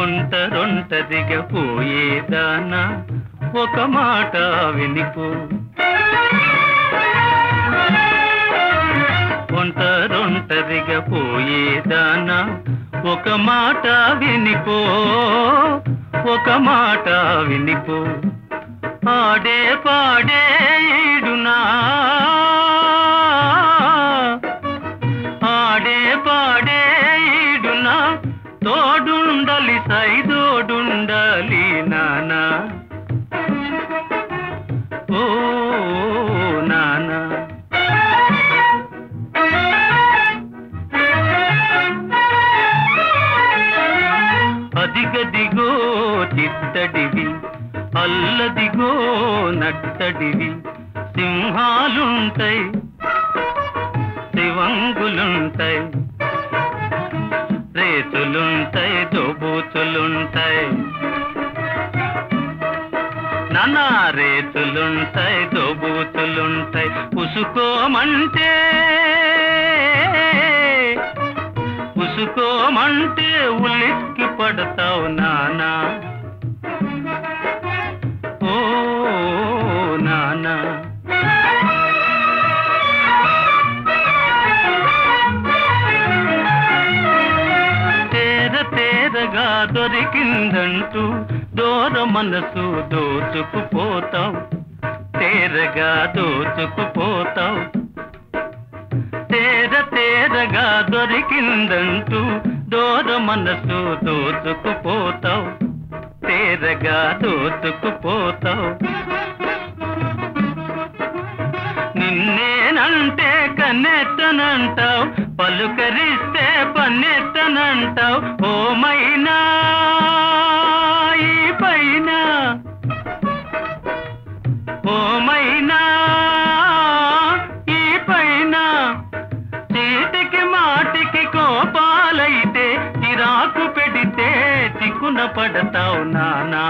ఒంటరొంటరిగా పోయేదానా ఒక మాట వినిపో. ఒంటరొంటరిగా పోయేదానా ఒక మాట వినిపో. ఒక మాట వినిపో. ఆడే పాడే ఈడునా? ఆడే పాడేడునా తోడు తోడుండలి సైదోడుండాలి నానా. ఓ నానా. అదిగదిగో చిత్తడివి అల్లదిగో నట్టడివి సింహాలుంటాయి శివంగులుంటాయి చేతులుంటాయి దుబూతులుంటాయి. నానా రేతులుంటాయి దుబూతులుంటాయి. ఉసుకోమంటే ఉసుకోమంటే ఉలిక్కి పడతావు నానా. తేరగా దొరికిందంటూ దూర మనసు దోచుకుపోతావు తేరగా దోచుకుపోతావు తేర తేరగా దొరికిందంటూ దూర మనసు దోచుకుపోతావు తేరగా దోచుకుపోతావు నిన్నేనంటే కన్నెత్తనంటావు పలు ఓమైనా ఈ పైన చీటికి మాటికి కోపాలైతే చిరాకు పెడితే చిక్కున పడతావు నానా.